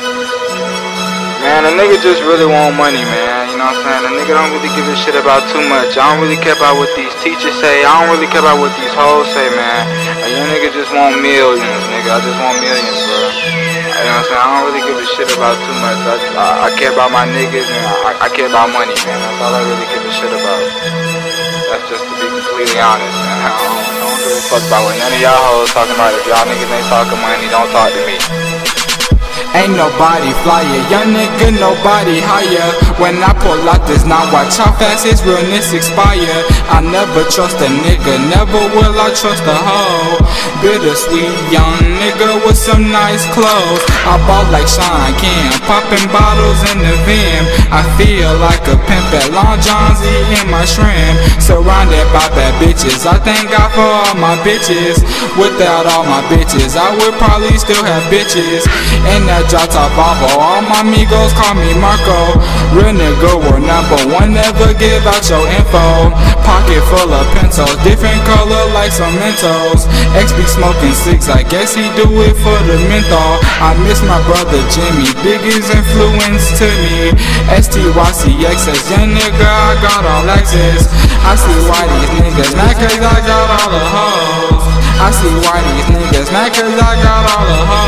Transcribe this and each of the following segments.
Man, a nigga just really want money, man. You know what I'm saying? A nigga don't really give a shit about too much. I don't really care about what these teachers say. I don't really care about what these hoes say, man. A young nigga just want millions, nigga. I just want millions, bro. You know what I'm saying? I don't really give a shit about too much. I, I, I care about my niggas and I, I care about money, man. That's all I really give a shit about. That's just to be completely honest, man. I don't, I don't give a fuck about what none of y'all hoes talking about. If y'all niggas ain't talking money, don't talk to me. Ain't nobody flyer, young nigga, nobody higher. When I pull out this now, watch how fast his realness expire. I never trust a nigga, never will I trust a hoe. Bittersweet young nigga with some nice clothes. I bought like Shawn Kemp, popping bottles in the Vim. I feel like a pimp at Long John's eating my shrimp. Surrounded by bad bitches, I thank God for all my bitches. Without all my bitches, I would probably still have bitches. And top Volvo, all my amigos call me Marco. Real nigga, we're number one, never give out your info. Pocket full of pencils, different color like some Mentos. X be smoking six, I guess he do it for the menthol. I miss my brother Jimmy, biggest influence to me. STYCX says, young nigga, I got all access. I see why these niggas mad cause I got all the hoes. I see why these niggas mad cause I got all the hoes.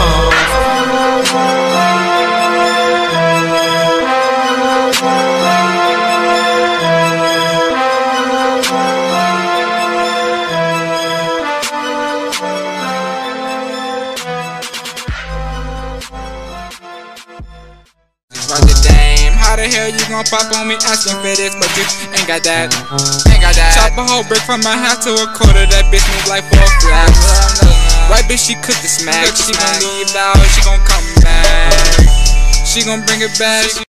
How the hell you gon' pop on me asking for this, but you ain't got that? Ain't got that. Chop a whole brick from my hat to a quarter. That bitch move like four flaps. White bitch, she cook the smack. She gon' leave out, she gon' come back. She gon' bring it back.